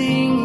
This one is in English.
sing